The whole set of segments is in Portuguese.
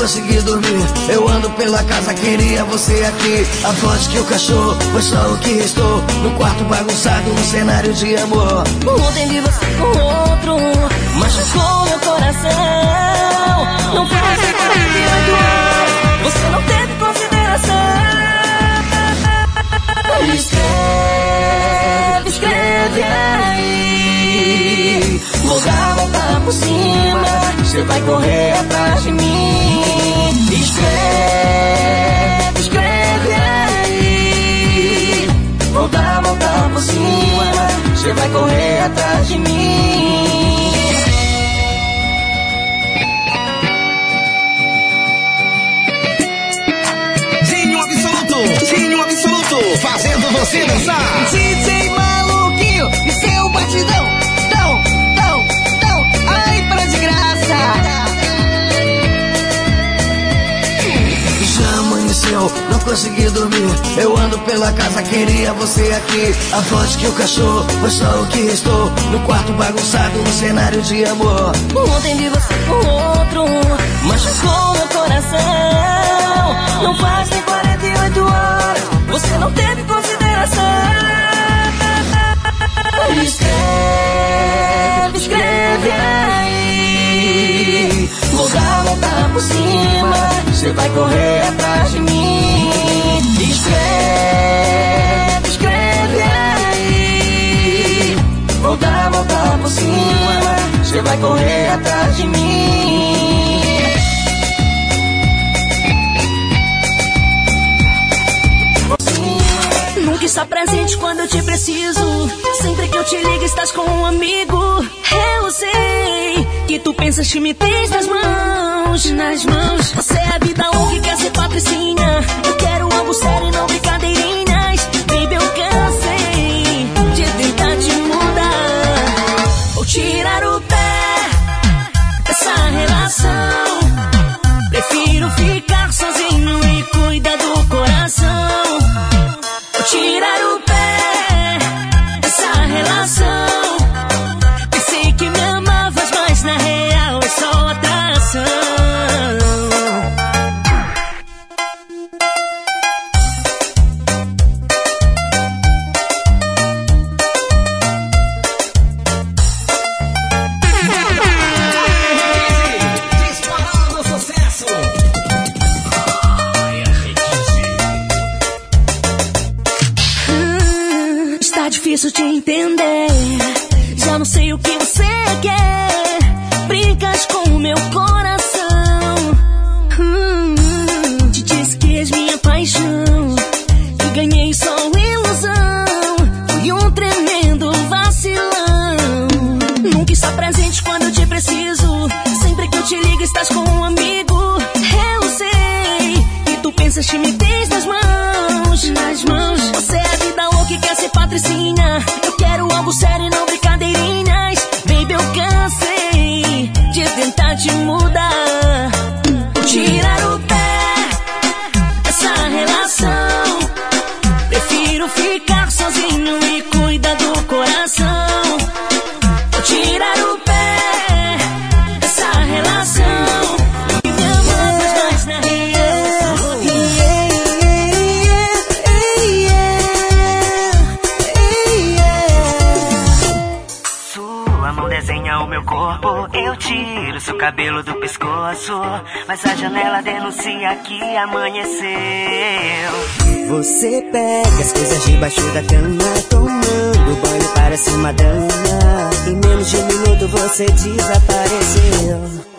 consegui dormir. Eu ando pela casa, queria você aqui. A voz que o cachorro foi só o que restou. No quarto bagunçado, um cenário de amor. Ontem vi você com outro, machucou meu coração. Não quero você você não teve consideração. Escreve, escreve aí. Voltar, voltar por cima. Você vai correr atrás de mim. Escreve, escreve aí. Vou dar, voltar por cima. Você vai correr atrás de mim. Dinho absoluto, Dinho absoluto, fazendo você dançar. DJ maluquinho e seu é batidão. Já amanheceu, não consegui dormir. Eu ando pela casa, queria você aqui. A voz que o cachorro foi só o que restou. No quarto bagunçado, no cenário de amor. Ontem vi você com outro, machucou meu coração. Não faz nem 48 horas, você não teve consideração. Escreve, escreve aí. Vou dar volta por cima, você vai correr atrás de mim. Escreve, escreve aí. Vou dar volta por cima, você vai correr atrás de mim. Está presente quando eu te preciso. Sempre que eu te ligo, estás com um amigo. Eu sei que tu pensas que me tens nas mãos, nas mãos. Você é a vida um que quer ser patricinha. Eu quero algo sério e não brincadeirinhas. Baby, eu cansei de tentar te mudar. Vou tirar o pé dessa relação. Prefiro ficar sozinho e cuidar do amanheceu. Você pega as coisas debaixo da cama, tomando banho para ser madama. Em menos de um minuto você desapareceu.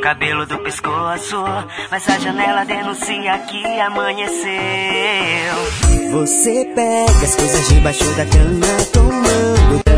Cabelo do pescoço. Mas a janela denuncia que amanheceu. Você pega as coisas debaixo da cama, tomando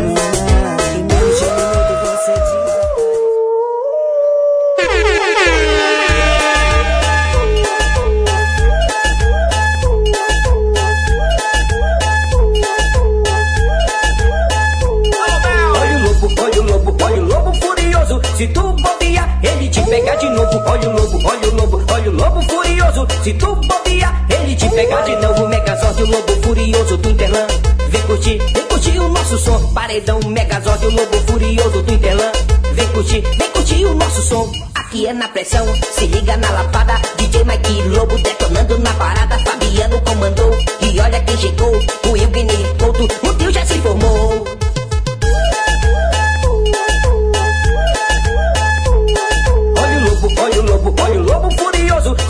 Se tu bobear, ele te pega de novo. Megazord, o lobo furioso do Interlan. Vem curtir, vem curtir o nosso som. Paredão, Megazord, o lobo furioso do Interlan. Vem curtir, vem curtir o nosso som. Aqui é na pressão, se liga na lapada. DJ Mike Lobo detonando na parada. Fabiano comandou. E olha quem chegou. O Ilgni Couto, o tio já se formou.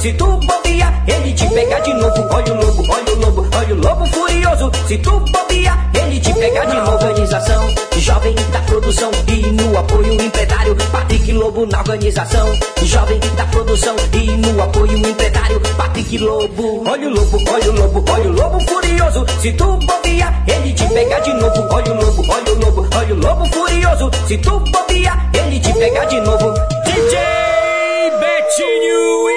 Se tu bobear, ele te pegar de novo. Olha o lobo, olha o lobo, olha o lobo furioso. Se tu bobear, ele te pegar de novo. Organização jovem da produção e no apoio empresário. Patrick Lobo na organização jovem da produção e no apoio empresário. Patrick Lobo, olha o lobo, olha o lobo, olha o lobo furioso. Se tu bobear, ele te pegar de novo. Olha o lobo, olha o lobo, olha o lobo furioso. Se tu bobear, ele te pegar de novo. DJ Betinho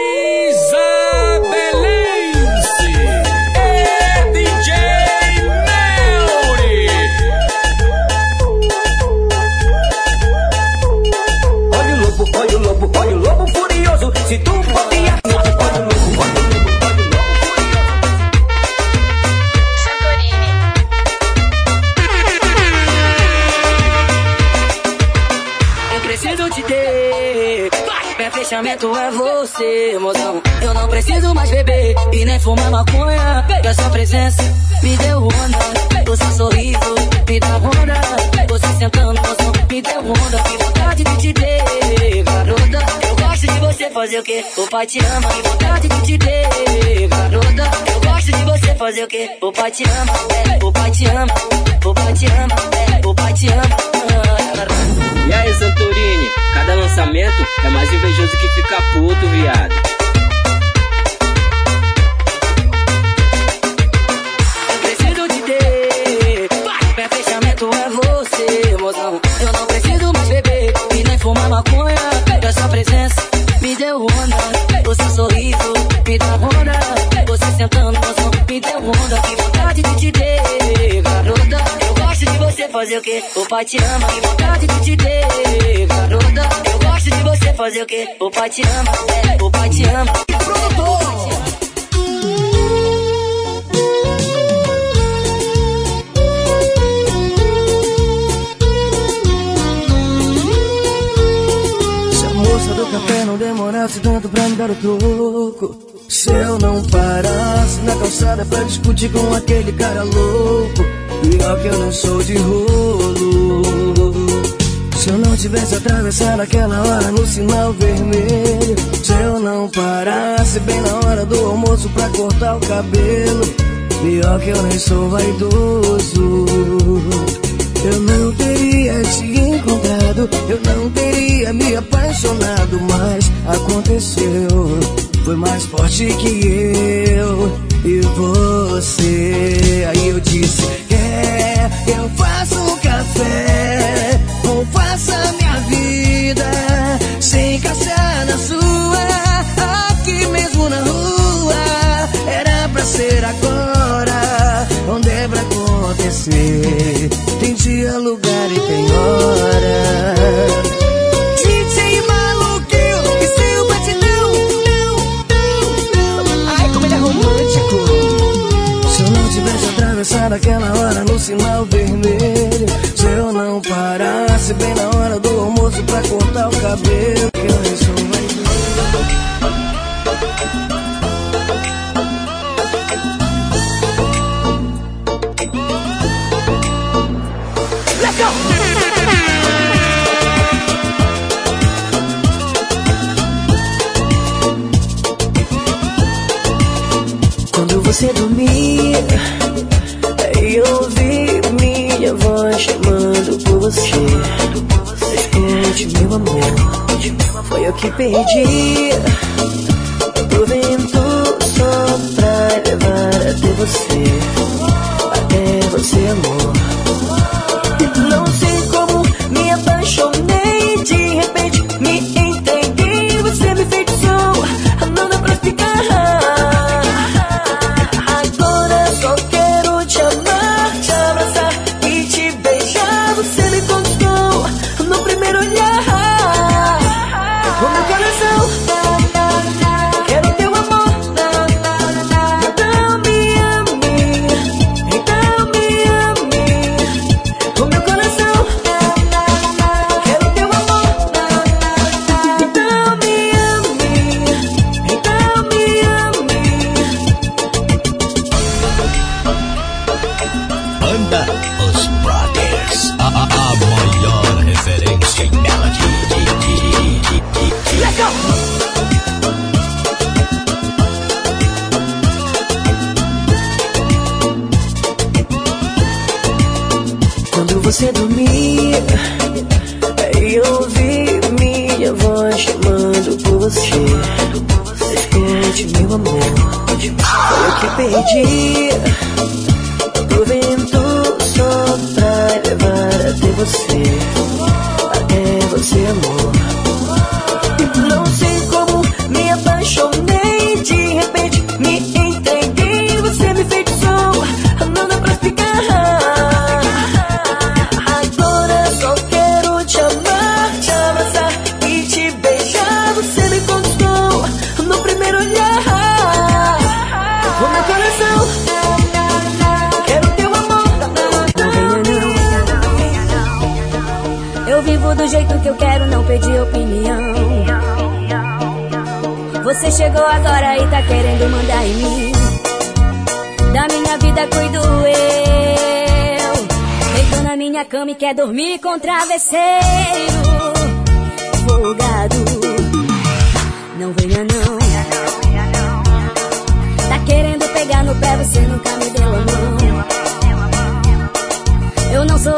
fechamento é você, mozão. Eu não preciso mais beber e nem fumar maconha. Que a sua presença me deu onda. O seu sorriso me dá onda. Você sentando, mozão, me deu onda. Que vontade de te ter, garota. Gosto de você fazer o quê? O pai te ama. Que vontade de te ter, garota. Eu gosto de você fazer o quê? O pai te ama. É, o pai te ama. O pai te ama. É, o pai te ama. E aí, Santorini, cada lançamento é mais invejoso que ficar puto, viado. Seu sorriso me dá onda. Você sentando, mozão, me deu onda. Que vontade de te ter, garota. Eu gosto de você fazer o quê? O pai te ama. Que vontade de te ter, garota. Eu gosto de você fazer o quê? O pai te ama. É, o pai te ama. Se do café não demorasse tanto pra me dar o troco Se eu não parasse na calçada pra discutir com aquele cara louco Pior que eu não sou de rolo. Se eu não tivesse atravessado aquela hora no sinal vermelho Se eu não parasse bem na hora do almoço pra cortar o cabelo Pior que eu nem sou vaidoso. Eu não teria te eu não teria me apaixonado, mas aconteceu. Foi mais forte que eu e você. Aí eu disse: É, eu faço um café, ou faça minha vida, sem caçar na sua, aqui mesmo na rua. Era pra ser agora, onde é pra Tem dia, lugar e tem hora. DJ maluquinho e seu batidão. Não, não, não. Ai, como ele é romântico. Se eu não tivesse atravessado aquela hora no sinal vermelho. Se eu não parasse bem na hora do almoço pra cortar o cabelo. Escute, meu amor, foi eu que perdi. O vento só pra levar até você, até você, amor. Não sei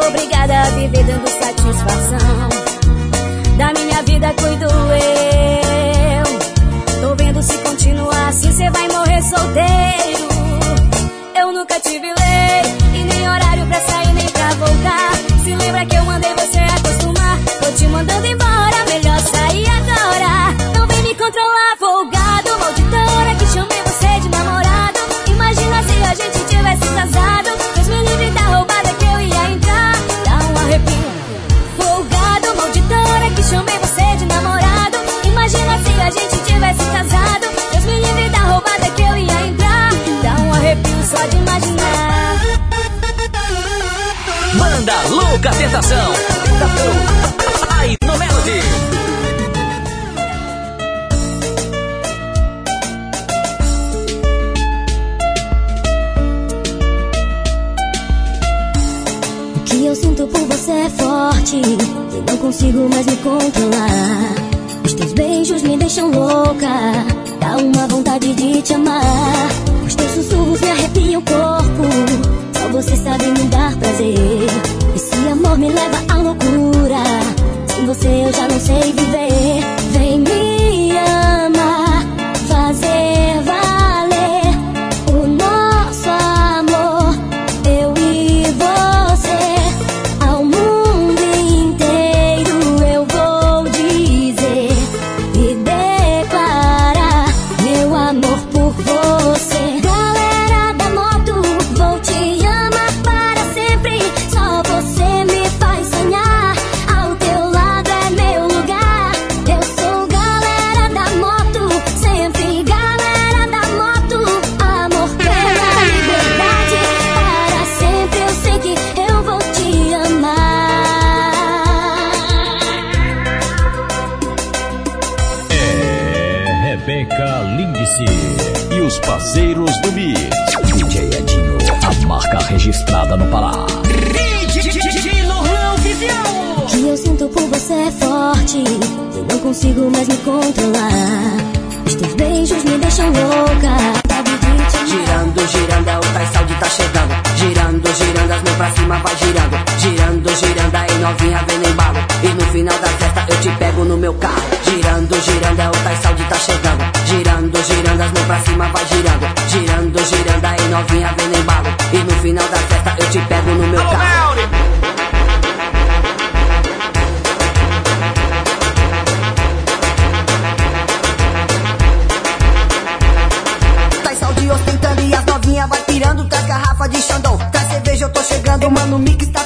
obrigada a viver dando satisfação. Da minha vida cuido eu. Tô vendo se continuar assim, cê vai morrer solteiro. Louca tentação. Ai, no Melody. O que eu sinto por você é forte e não consigo mais me controlar. Os teus beijos me deixam louca, dá uma vontade de te amar. Os teus sussurros me arrepiam o corpo, só você sabe me dar prazer. Me leva à loucura, sem você eu já não sei viver. Rebeca Lindice e os parceiros do Beat. DJ Edinho, a marca registrada no Pará. O que eu sinto por você é forte e não consigo mais me controlar. Os teus beijos me deixam louca. Girando, girando, é o Tais Saúde tá chegando. Girando, girando, as mãos pra cima vai girando. Girando, girando, aí novinha vem no embalo. E no final da festa eu te pego no meu carro. Girando, girando, é o Tais Saúde tá chegando. Girando, girando, as mãos pra cima vai girando. Girando, girando, aí novinha vem no embalo. E no final da festa eu te pego no meu carro. Tá saúde ostentando e as novinha vai pirando. Traz garrafa de Xandão, traz cerveja, eu tô chegando. Mano, o mix tá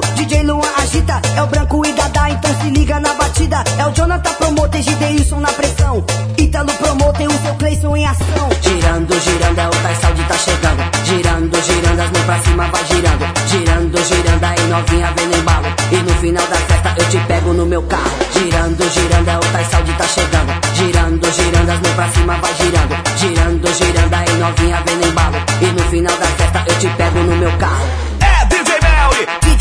DJ Luan agita, é o branco e Dada, então se liga na batida. É o Jonathan Promoter, Gideilson na pressão. Ítalo Promoter, o seu Cleison em ação. Girando, girando, é o Saúde tá chegando. Girando, girando, as mãos pra cima vai girando. Girando, girando, aí novinha vem no embalo. E no final da festa eu te pego no meu carro. Girando, girando, é o Saúde tá chegando. Girando, girando, as mãos pra cima vai girando. Girando, girando, aí novinha vem no embalo. E no final da festa eu te pego no meu carro.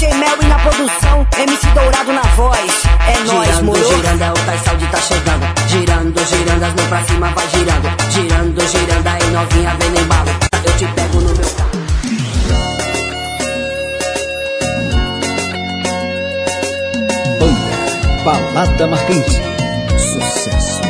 DJ e na produção, MC Dourado na voz. É nóis, moro. Girando, é o Taissaldi tá chegando. Girando, girando, as mãos pra cima vai girando. Girando, girando, aí novinha vem no embalo. Eu te pego no meu carro. Banda Balada Marcante. Sucesso.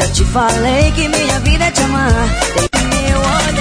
Já te falei que minha vida é te amar. Tem meu olhar.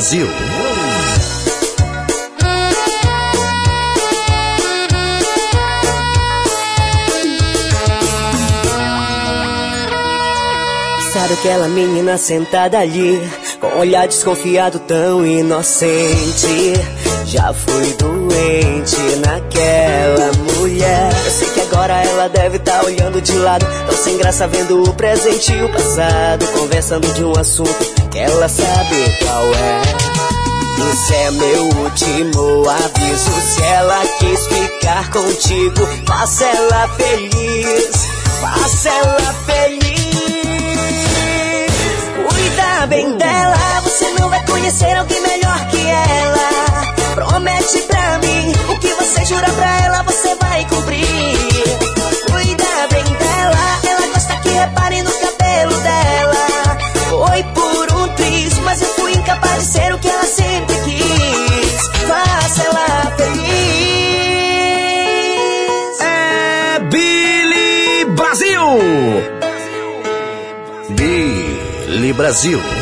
Brasil. Sabe aquela menina sentada ali, com olhar desconfiado tão inocente? Já fui doente naquela mulher. Agora ela deve estar tá olhando de lado. Tão sem graça vendo o presente e o passado. Conversando de um assunto que ela sabe qual é. Esse é meu último aviso. Se ela quis ficar contigo, faça ela feliz. Faça ela feliz. Cuida bem hum. dela. Você não vai conhecer alguém melhor que ela. Promete pra mim o que você jura pra ela, você vai cumprir dela. Ela gosta que reparem no cabelo dela. Foi por um triz, mas eu fui incapaz de ser o que ela sempre quis. Faça ela feliz. É Billy Brasil. Billy Brasil.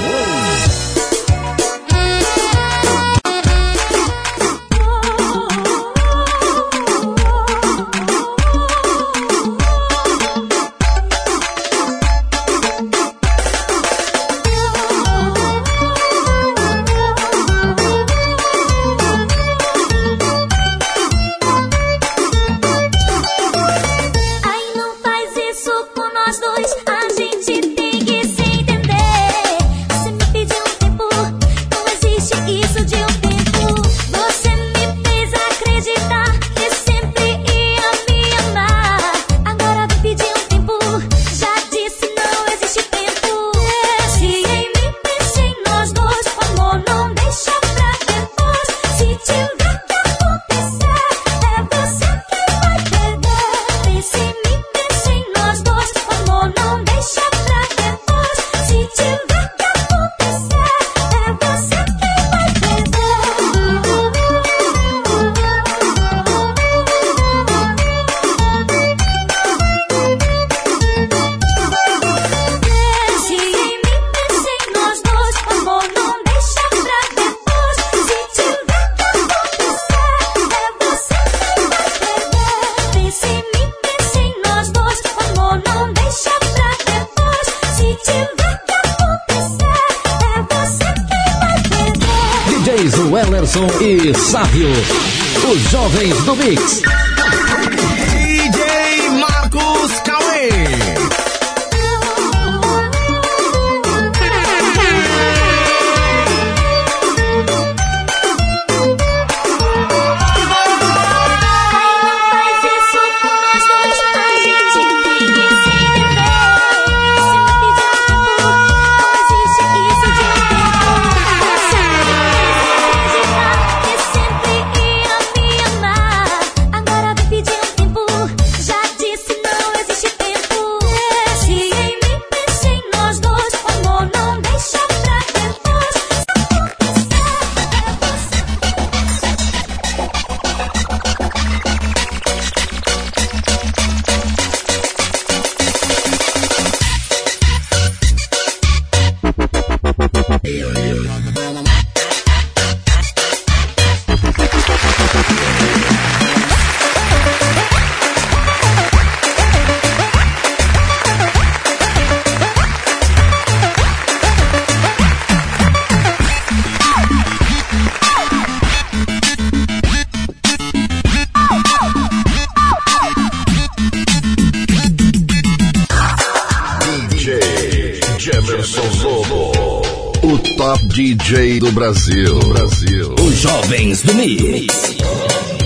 DJ do Brasil. Brasil. Os jovens do Mix.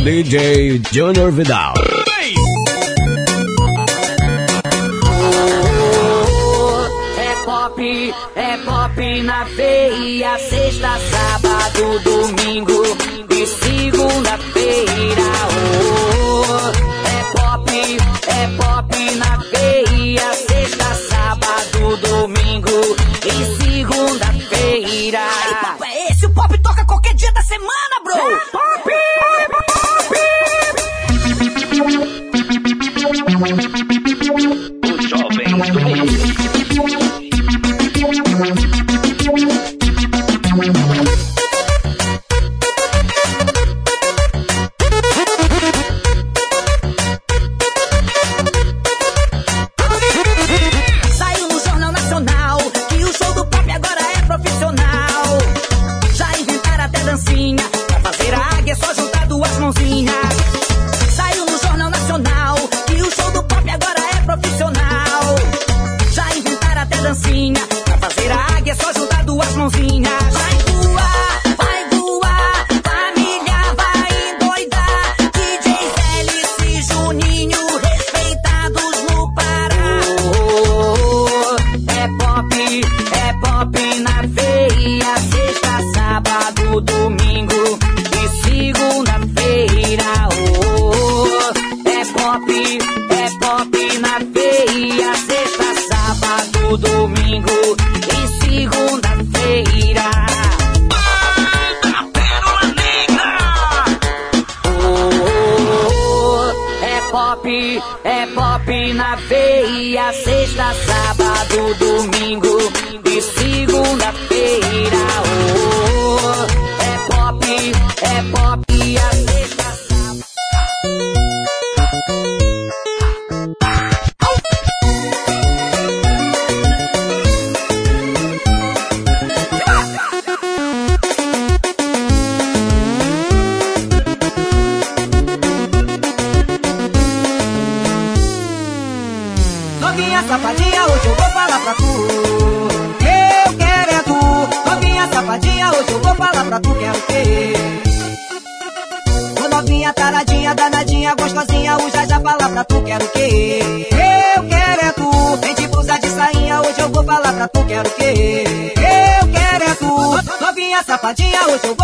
DJ Junior Vidal. É pop, é pop na feia, sexta, sábado, domingo. pop, é pop na veia. Sexta, sábado, domingo e segunda-feira. Oh, oh, oh, é pop, é pop. Novinha, o seu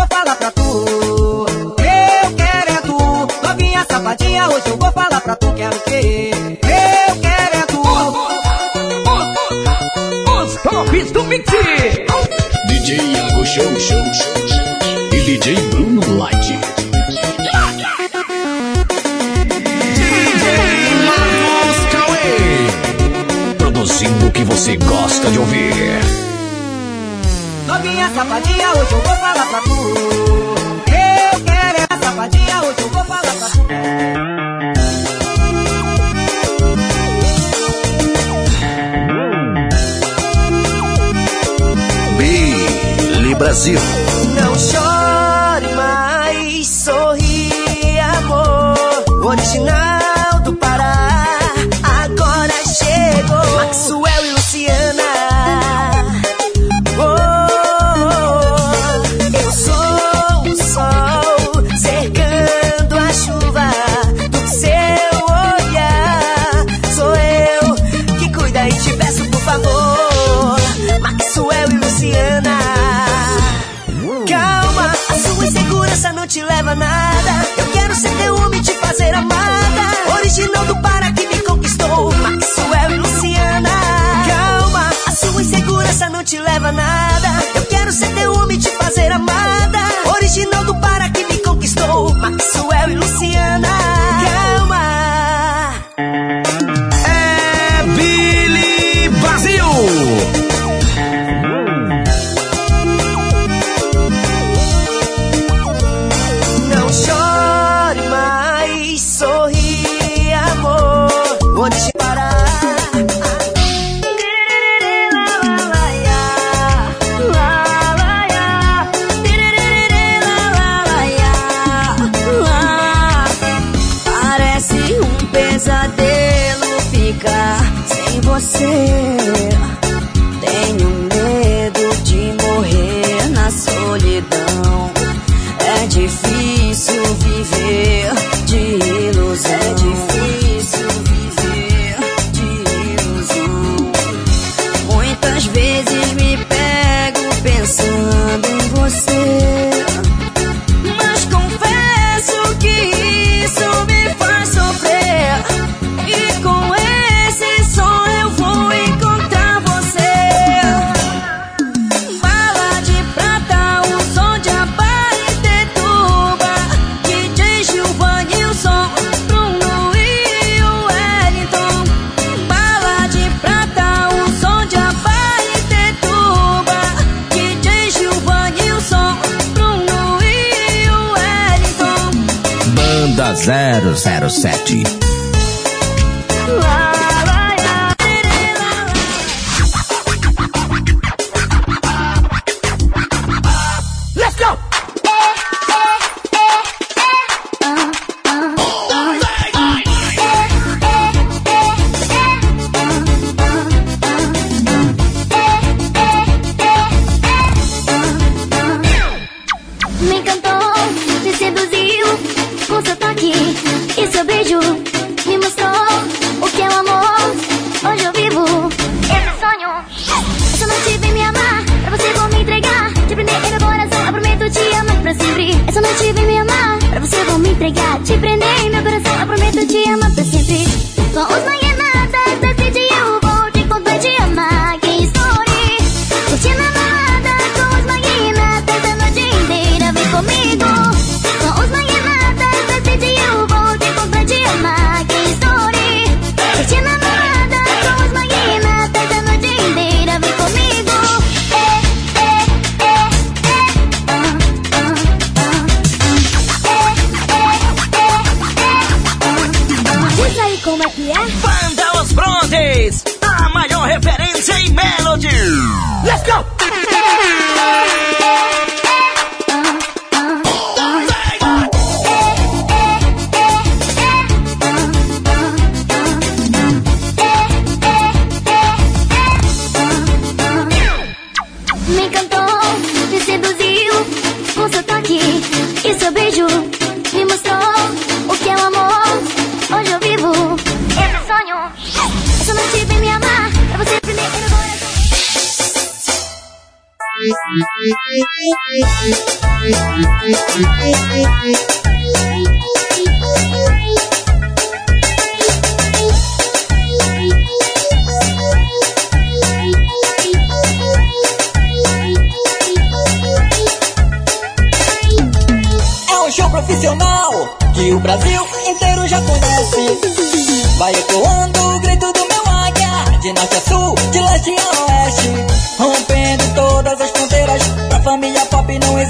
ser amada. Original do Paraná.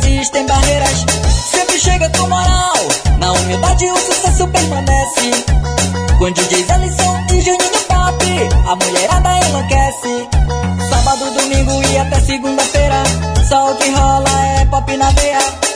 existem barreiras. Sempre chega com moral, na humildade o sucesso permanece. Quando diz Alisson e Juninho Papi, a mulherada enlouquece. Sábado, domingo e até segunda-feira, só o que rola é pop na veia.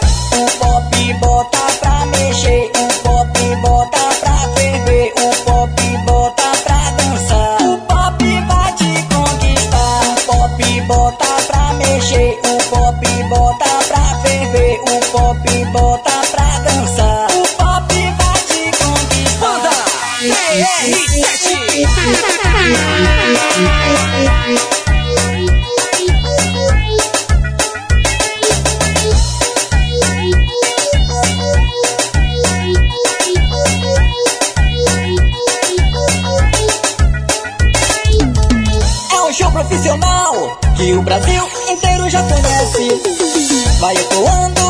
Vai ecoando